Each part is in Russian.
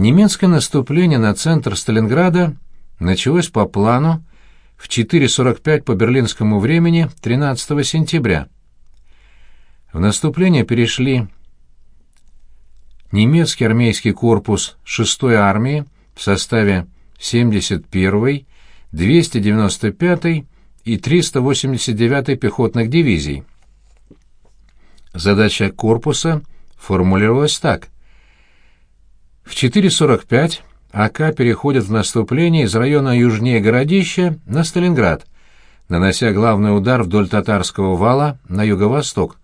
Немецкое наступление на центр Сталинграда началось по плану в 4.45 по берлинскому времени 13 сентября. В наступление перешли немецкий армейский корпус 6-й армии в составе 71-й, 295-й и 389-й пехотных дивизий. Задача корпуса формулировалась так. В 4.45 АК переходит в наступление из района южнее городища на Сталинград, нанося главный удар вдоль татарского вала на юго-восток.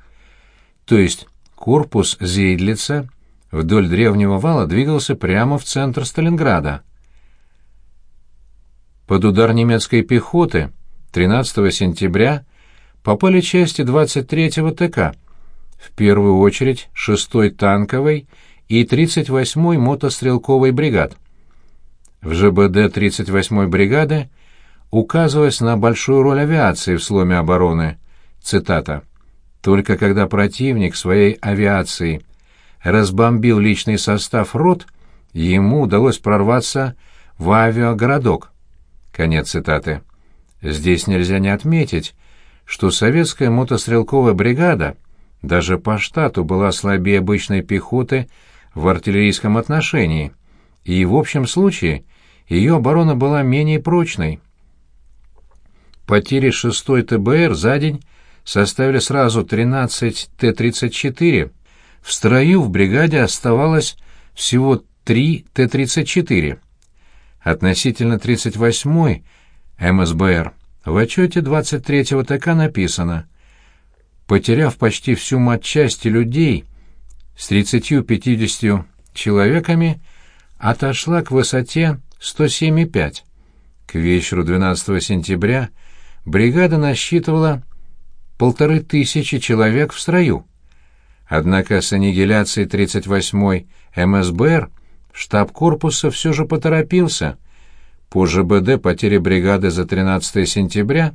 То есть корпус Зейдлица вдоль древнего вала двигался прямо в центр Сталинграда. Под удар немецкой пехоты 13 сентября попали части 23-го ТК, в первую очередь 6-й танковой и 38-й мотострелковой бригад. В ЖБД 38-й бригады указывалось на большую роль авиации в сломе обороны. Цитата. «Только когда противник своей авиацией разбомбил личный состав рот, ему удалось прорваться в авиагородок». Конец цитаты. Здесь нельзя не отметить, что советская мотострелковая бригада даже по штату была слабее обычной пехоты в артиллерийском отношении, и в общем случае ее оборона была менее прочной. Потери 6-й ТБР за день составили сразу 13 Т-34. В строю в бригаде оставалось всего 3 Т-34. Относительно 38-й МСБР в отчете 23-го ТК написано «Потеряв почти всю матчасти людей с 30-50 человеками, отошла к высоте 107,5. К вечеру 12 сентября бригада насчитывала полторы тысячи человек в строю. Однако с аннигиляцией 38-й МСБР штаб корпуса все же поторопился. По ЖБД потери бригады за 13 сентября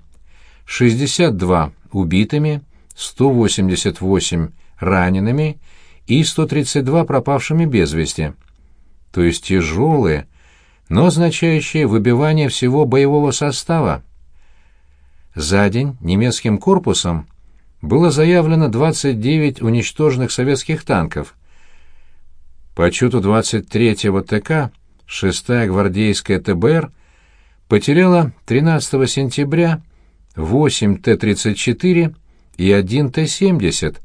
62 убитыми, 188 ранеными и 132 пропавшими без вести. То есть тяжелые, но означающее выбивание всего боевого состава. За день немецким корпусом было заявлено 29 уничтоженных советских танков. По отчету 23-го ТК 6-я гвардейская ТБР потеряла 13 сентября 8 Т-34 и 1 Т-70,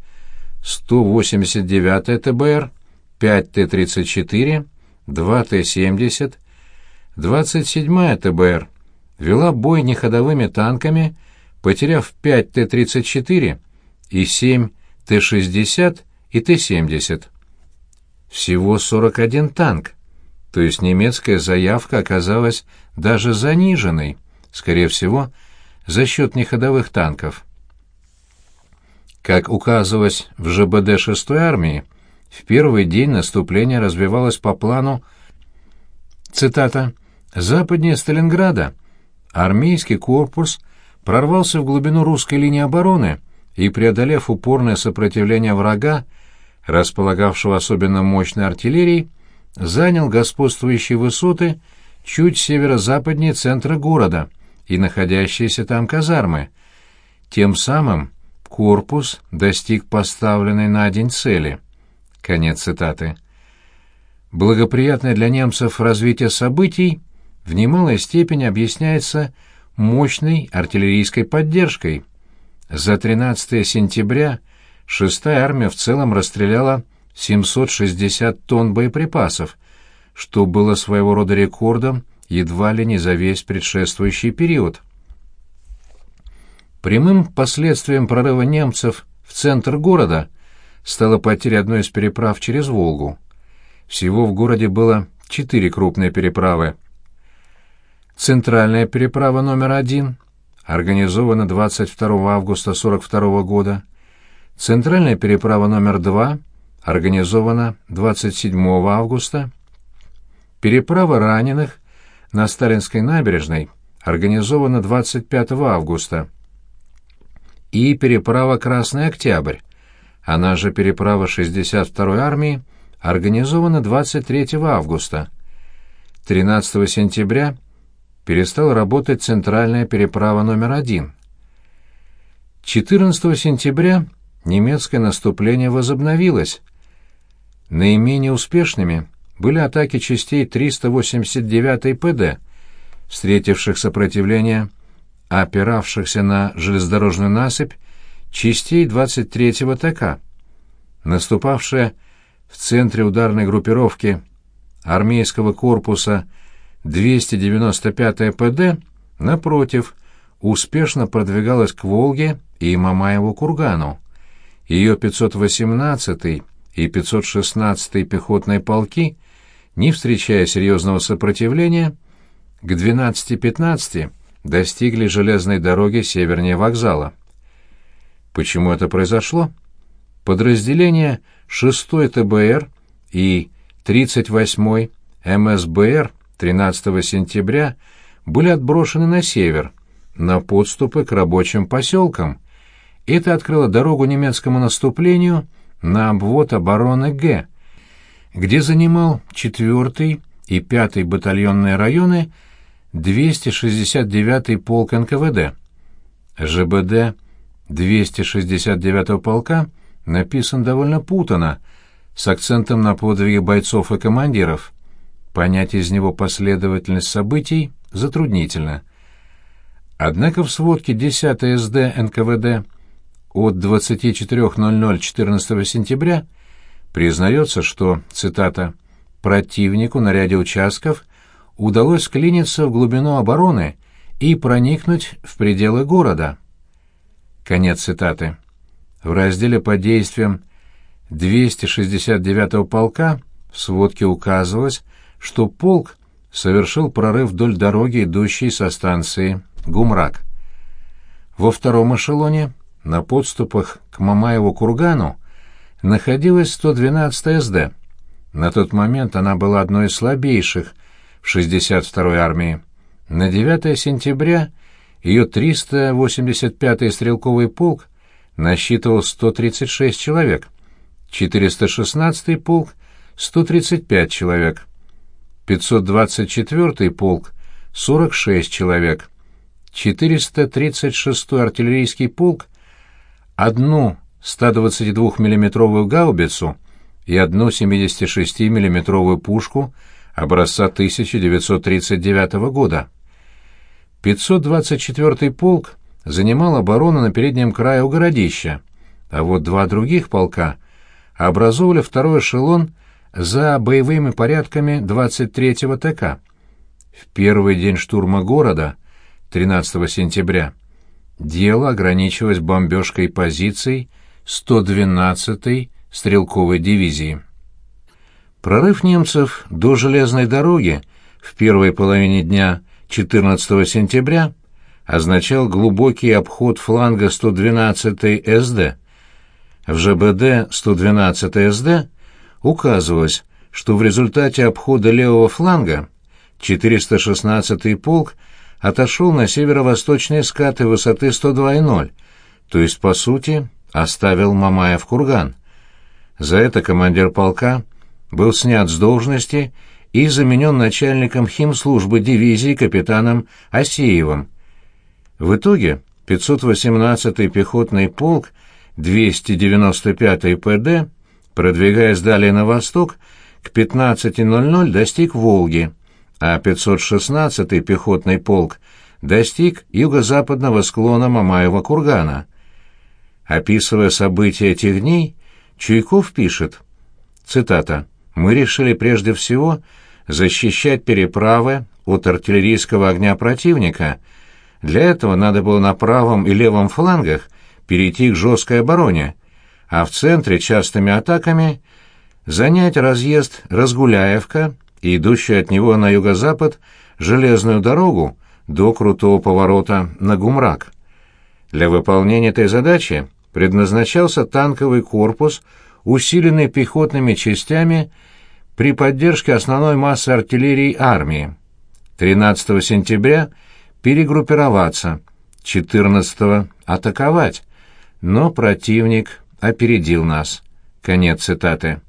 189-я ТБР, 5 Т-34, 2 Т-70, 27-я ТБР вела бой неходовыми танками, потеряв 5 Т-34 и 7 Т-60 и Т-70. Всего 41 танк, то есть немецкая заявка оказалась даже заниженной, скорее всего, за счет неходовых танков. Как указывалось в ЖБД 6-й армии, в первый день наступление развивалось по плану, цитата, Западнее Сталинграда армейский корпус прорвался в глубину русской линии обороны и, преодолев упорное сопротивление врага, располагавшего особенно мощной артиллерией, занял господствующие высоты чуть северо-западнее центра города и находящиеся там казармы. Тем самым корпус достиг поставленной на день цели. Конец цитаты. Благоприятное для немцев развитие событий в немалой степени объясняется мощной артиллерийской поддержкой. За 13 сентября 6-я армия в целом расстреляла 760 тонн боеприпасов, что было своего рода рекордом едва ли не за весь предшествующий период. Прямым последствием прорыва немцев в центр города стала потеря одной из переправ через Волгу. Всего в городе было четыре крупные переправы – Центральная переправа номер один организована 22 августа 42 года. Центральная переправа номер два организована 27 августа. Переправа раненых на Сталинской набережной организована 25 августа. И переправа Красный Октябрь, она же переправа 62-й армии, организована 23 августа. 13 сентября перестала работать центральная переправа номер один. 14 сентября немецкое наступление возобновилось. Наименее успешными были атаки частей 389-й ПД, встретивших сопротивление, опиравшихся на железнодорожную насыпь, частей 23-го ТК. Наступавшая в центре ударной группировки армейского корпуса 295-я ПД, напротив, успешно продвигалась к Волге и Мамаеву кургану. Ее 518-й и 516-й пехотные полки, не встречая серьезного сопротивления, к 12-15 достигли железной дороги севернее вокзала. Почему это произошло? Подразделения 6-й ТБР и 38-й МСБР 13 сентября были отброшены на север, на подступы к рабочим поселкам. Это открыло дорогу немецкому наступлению на обвод обороны Г, где занимал 4-й и 5-й батальонные районы 269-й полк НКВД. ЖБД 269-го полка написан довольно путано, с акцентом на подвиги бойцов и командиров. Понять из него последовательность событий затруднительно. Однако в сводке 10 СД НКВД от 24.00 14 сентября признается, что, цитата, «противнику на ряде участков удалось клиниться в глубину обороны и проникнуть в пределы города». Конец цитаты. В разделе по действиям 269-го полка в сводке указывалось, что полк совершил прорыв вдоль дороги, идущей со станции Гумрак. Во втором эшелоне, на подступах к Мамаеву кургану, находилась 112-я СД. На тот момент она была одной из слабейших 62-й армии. На 9 сентября ее 385-й стрелковый полк насчитывал 136 человек, 416-й полк — 135 человек, 524-й полк — 46 человек, 436-й артиллерийский полк — одну 122 миллиметровую гаубицу и одну 76 миллиметровую пушку образца 1939 года. 524-й полк занимал оборону на переднем крае у городища, а вот два других полка образовывали второй эшелон за боевыми порядками 23-го ТК. В первый день штурма города, 13 сентября, дело ограничивалось бомбежкой позиций 112-й стрелковой дивизии. Прорыв немцев до железной дороги в первой половине дня 14 сентября означал глубокий обход фланга 112-й СД. В ЖБД 112-й СД указывалось, что в результате обхода левого фланга 416-й полк отошел на северо-восточные скаты высоты 102,0, то есть, по сути, оставил Мамаев курган. За это командир полка был снят с должности и заменен начальником химслужбы дивизии капитаном Асеевым. В итоге 518-й пехотный полк 295-й ПД, продвигаясь далее на восток, к 15.00 достиг Волги, а 516-й пехотный полк достиг юго-западного склона Мамаева кургана. Описывая события этих дней, Чуйков пишет, цитата, «Мы решили прежде всего защищать переправы от артиллерийского огня противника. Для этого надо было на правом и левом флангах перейти к жесткой обороне, а в центре частыми атаками занять разъезд Разгуляевка и идущую от него на юго-запад железную дорогу до крутого поворота на Гумрак. Для выполнения этой задачи предназначался танковый корпус, усиленный пехотными частями при поддержке основной массы артиллерии армии. 13 сентября перегруппироваться, 14 атаковать, но противник опередил нас. Конец цитаты.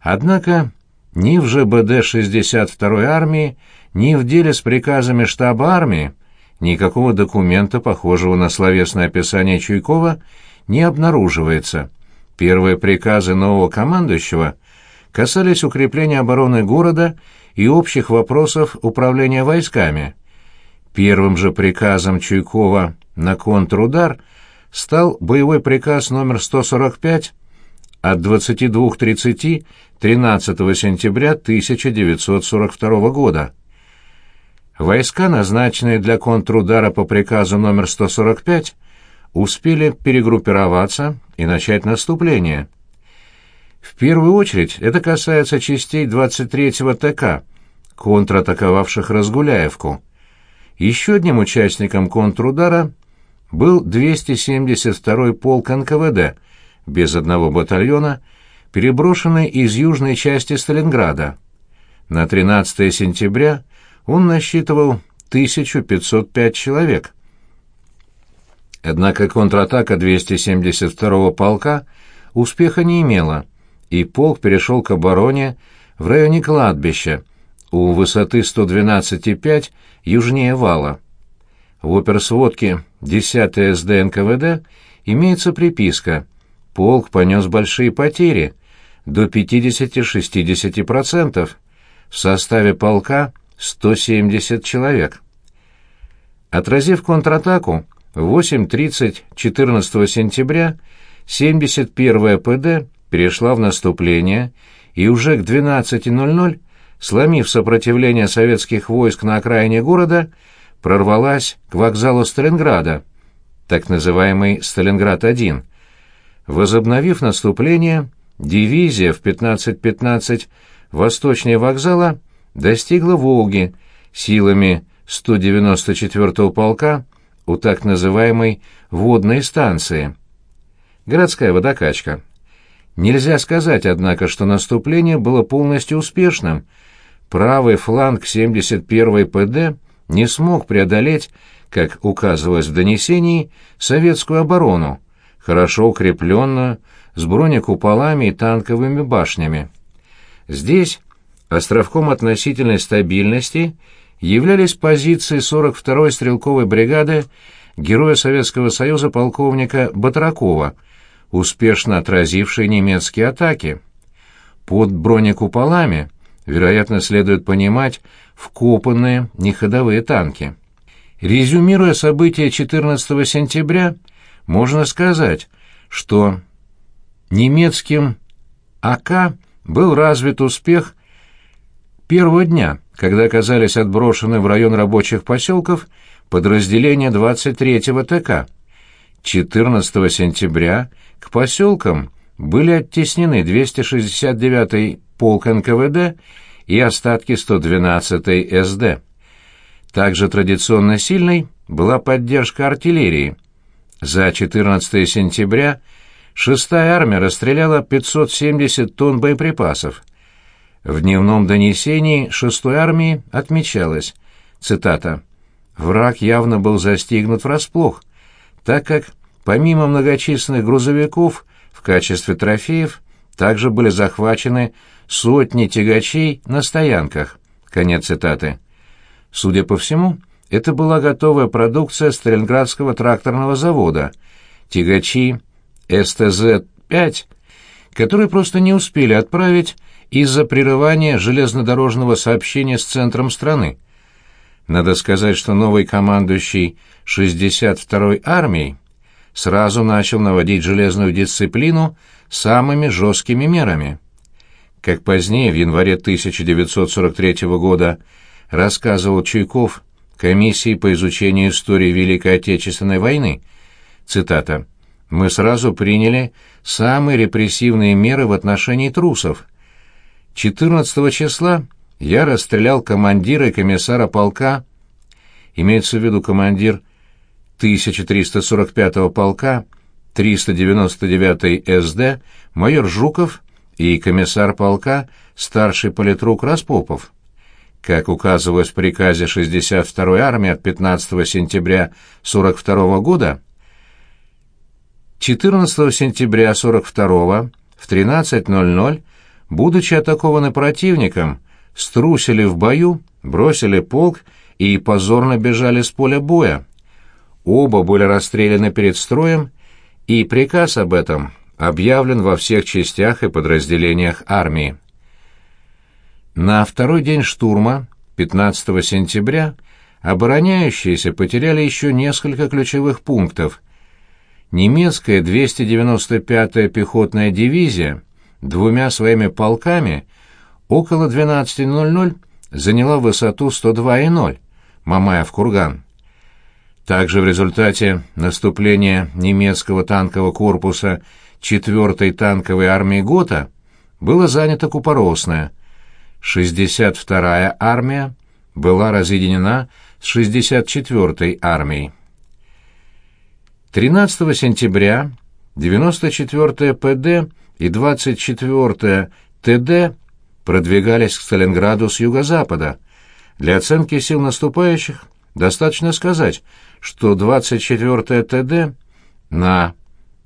Однако ни в ЖБД 62-й армии, ни в деле с приказами штаба армии никакого документа, похожего на словесное описание Чуйкова, не обнаруживается. Первые приказы нового командующего касались укрепления обороны города и общих вопросов управления войсками. Первым же приказом Чуйкова на контрудар стал боевой приказ номер 145 от 22.30 13 сентября 1942 года. Войска, назначенные для контрудара по приказу номер 145, успели перегруппироваться и начать наступление. В первую очередь это касается частей 23-го ТК, контратаковавших Разгуляевку. Еще одним участником контрудара был 272-й полк НКВД, без одного батальона, переброшенный из южной части Сталинграда. На 13 сентября он насчитывал 1505 человек. Однако контратака 272-го полка успеха не имела, и полк перешел к обороне в районе кладбища, у высоты 112,5 южнее вала. В оперсводке 10 СД НКВД имеется приписка «Полк понес большие потери» до 50-60%. В составе полка 170 человек. Отразив контратаку, в 8.30 14 сентября 71-я ПД перешла в наступление и уже к 12.00, сломив сопротивление советских войск на окраине города, прорвалась к вокзалу Сталинграда, так называемый Сталинград-1. Возобновив наступление, дивизия в 15.15 .15 восточнее вокзала достигла Волги силами 194-го полка у так называемой водной станции. Городская водокачка. Нельзя сказать, однако, что наступление было полностью успешным. Правый фланг 71-й ПД не смог преодолеть, как указывалось в донесении, советскую оборону, хорошо укрепленную, с бронекуполами и танковыми башнями. Здесь островком относительной стабильности являлись позиции 42-й стрелковой бригады героя Советского Союза полковника Батракова, успешно отразившей немецкие атаки. Под бронекуполами, вероятно, следует понимать вкопанные неходовые танки. Резюмируя события 14 сентября, можно сказать, что немецким АК был развит успех первого дня, когда оказались отброшены в район рабочих поселков подразделения 23-го ТК. 14 сентября к поселкам были оттеснены 269-й полк НКВД и остатки 112-й СД. Также традиционно сильной была поддержка артиллерии. За 14 сентября 6-я армия расстреляла 570 тонн боеприпасов – в дневном донесении 6-й армии отмечалось, цитата, «Враг явно был застигнут врасплох, так как, помимо многочисленных грузовиков, в качестве трофеев также были захвачены сотни тягачей на стоянках». Конец цитаты. Судя по всему, это была готовая продукция Сталинградского тракторного завода, тягачи СТЗ-5, которые просто не успели отправить из-за прерывания железнодорожного сообщения с центром страны. Надо сказать, что новый командующий 62-й армией сразу начал наводить железную дисциплину самыми жесткими мерами. Как позднее, в январе 1943 года, рассказывал Чуйков комиссии по изучению истории Великой Отечественной войны, цитата, «Мы сразу приняли самые репрессивные меры в отношении трусов – 14 числа я расстрелял командира и комиссара полка, имеется в виду командир 1345-го полка, 399-й СД, майор Жуков и комиссар полка, старший политрук Распопов. Как указывалось в приказе 62-й армии от 15 сентября 42 года, 14 сентября 42 в 13.00 будучи атакованы противником, струсили в бою, бросили полк и позорно бежали с поля боя. Оба были расстреляны перед строем, и приказ об этом объявлен во всех частях и подразделениях армии. На второй день штурма, 15 сентября, обороняющиеся потеряли еще несколько ключевых пунктов. Немецкая 295-я пехотная дивизия двумя своими полками около 12.00 заняла высоту 102,0 Мамаев-Курган. Также в результате наступления немецкого танкового корпуса 4-й танковой армии ГОТА было занято Купоросное. 62-я армия была разъединена с 64-й армией. 13 сентября 94-я ПД и 24-я ТД продвигались к Сталинграду с юго-запада. Для оценки сил наступающих достаточно сказать, что 24-я ТД на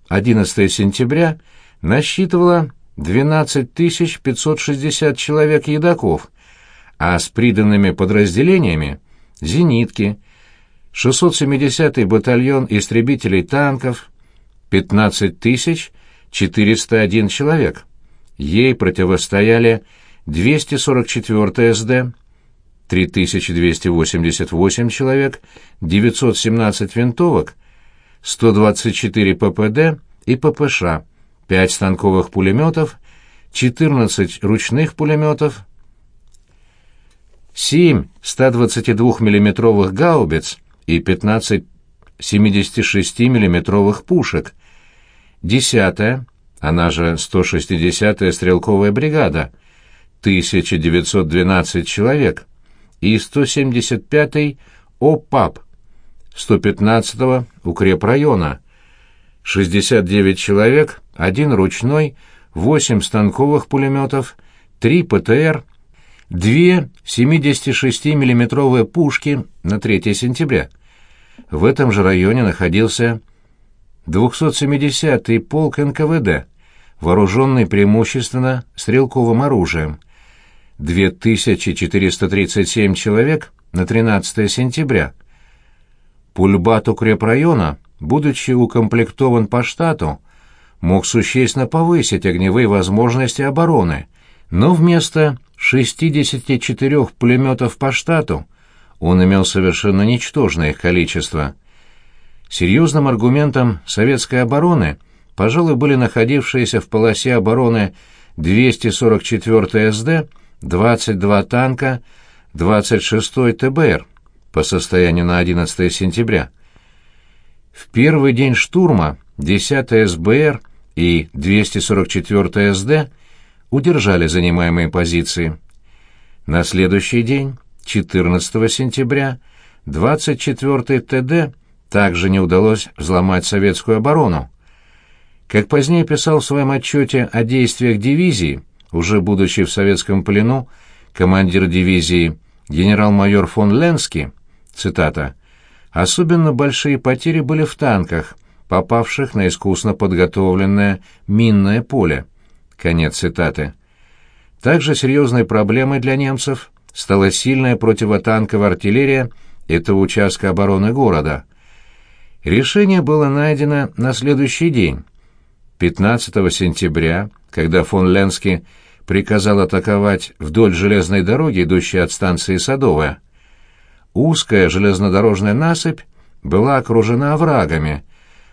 11 сентября насчитывала 12 560 человек едоков, а с приданными подразделениями — зенитки, 670-й батальон истребителей танков, 15 401 человек. Ей противостояли 244 СД, 3288 человек, 917 винтовок, 124 ППД и ППШ, 5 станковых пулеметов, 14 ручных пулеметов, 7 122 миллиметровых гаубиц и 15 76 миллиметровых пушек. 10 она же 160-я стрелковая бригада, 1912 человек, и 175-й ОПАП 115-го укрепрайона, 69 человек, один ручной, 8 станковых пулеметов, 3 ПТР, 2 76 миллиметровые пушки на 3 сентября. В этом же районе находился 270-й полк НКВД, вооруженный преимущественно стрелковым оружием. 2437 человек на 13 сентября. Пульбат укрепрайона, будучи укомплектован по штату, мог существенно повысить огневые возможности обороны, но вместо 64 пулеметов по штату он имел совершенно ничтожное их количество. Серьезным аргументом советской обороны, пожалуй, были находившиеся в полосе обороны 244 СД 22 танка 26-й ТБР по состоянию на 11 сентября. В первый день штурма 10-я СБР и 244-я СД удержали занимаемые позиции. На следующий день, 14 сентября, 24-й ТД также не удалось взломать советскую оборону. Как позднее писал в своем отчете о действиях дивизии, уже будучи в советском плену, командир дивизии генерал-майор фон Ленский, цитата, «особенно большие потери были в танках, попавших на искусно подготовленное минное поле». Конец цитаты. Также серьезной проблемой для немцев стала сильная противотанковая артиллерия этого участка обороны города. Решение было найдено на следующий день, 15 сентября, когда фон Ленский приказал атаковать вдоль железной дороги, идущей от станции Садовая. Узкая железнодорожная насыпь была окружена оврагами,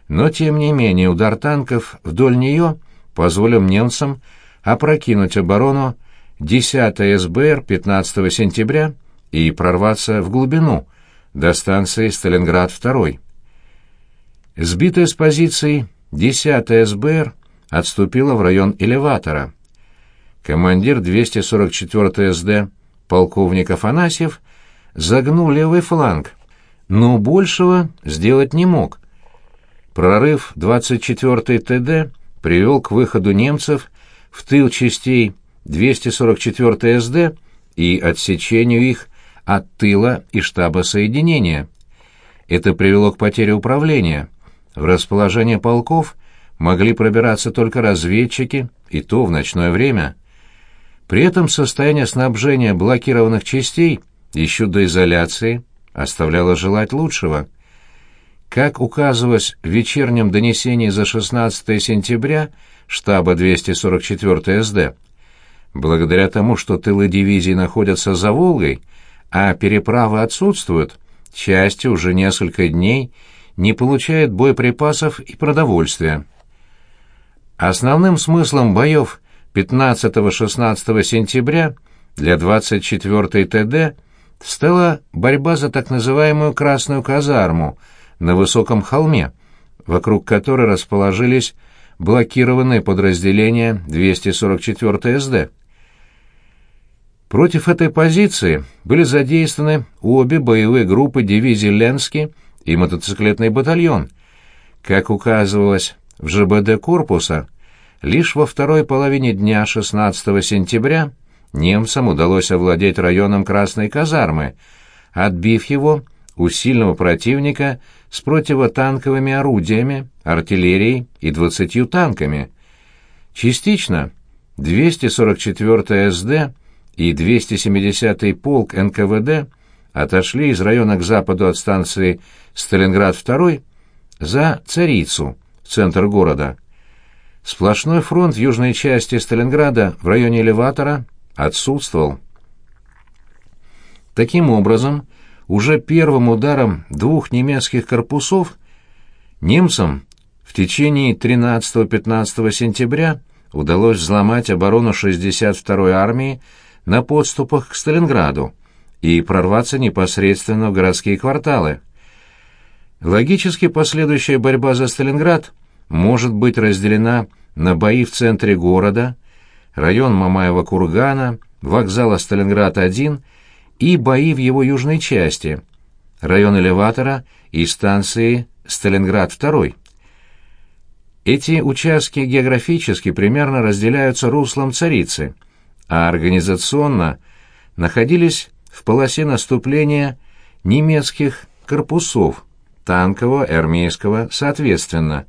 но тем не менее удар танков вдоль нее позволил немцам опрокинуть оборону 10 СБР 15 сентября и прорваться в глубину до станции Сталинград-2. Сбитая с позиций 10 СБР отступила в район элеватора. Командир 244 СД полковник Афанасьев загнул левый фланг, но большего сделать не мог. Прорыв 24-й ТД привел к выходу немцев в тыл частей 244 СД и отсечению их от тыла и штаба соединения. Это привело к потере управления. В расположение полков могли пробираться только разведчики, и то в ночное время. При этом состояние снабжения блокированных частей еще до изоляции оставляло желать лучшего. Как указывалось в вечернем донесении за 16 сентября штаба 244 СД, благодаря тому, что тылы дивизии находятся за Волгой, а переправы отсутствуют, части уже несколько дней не получают боеприпасов и продовольствия. Основным смыслом боев 15-16 сентября для 24-й ТД стала борьба за так называемую «Красную казарму» на высоком холме, вокруг которой расположились блокированные подразделения 244 СД. Против этой позиции были задействованы обе боевые группы дивизии Ленски и мотоциклетный батальон. Как указывалось в ЖБД корпуса, лишь во второй половине дня 16 сентября немцам удалось овладеть районом Красной казармы, отбив его у сильного противника с противотанковыми орудиями, артиллерией и 20 танками. Частично 244 СД и 270-й полк НКВД отошли из района к западу от станции Сталинград-2 за Царицу, центр города. Сплошной фронт в южной части Сталинграда в районе элеватора отсутствовал. Таким образом, уже первым ударом двух немецких корпусов немцам в течение 13-15 сентября удалось взломать оборону 62-й армии на подступах к Сталинграду и прорваться непосредственно в городские кварталы. Логически последующая борьба за Сталинград может быть разделена на бои в центре города, район Мамаева-Кургана, вокзала Сталинград-1 и бои в его южной части, район элеватора и станции Сталинград-2. Эти участки географически примерно разделяются руслом Царицы, а организационно находились в полосе наступления немецких корпусов, танкового армейского соответственно.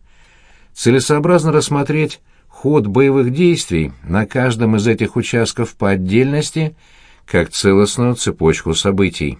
Целесообразно рассмотреть ход боевых действий на каждом из этих участков по отдельности как целостную цепочку событий.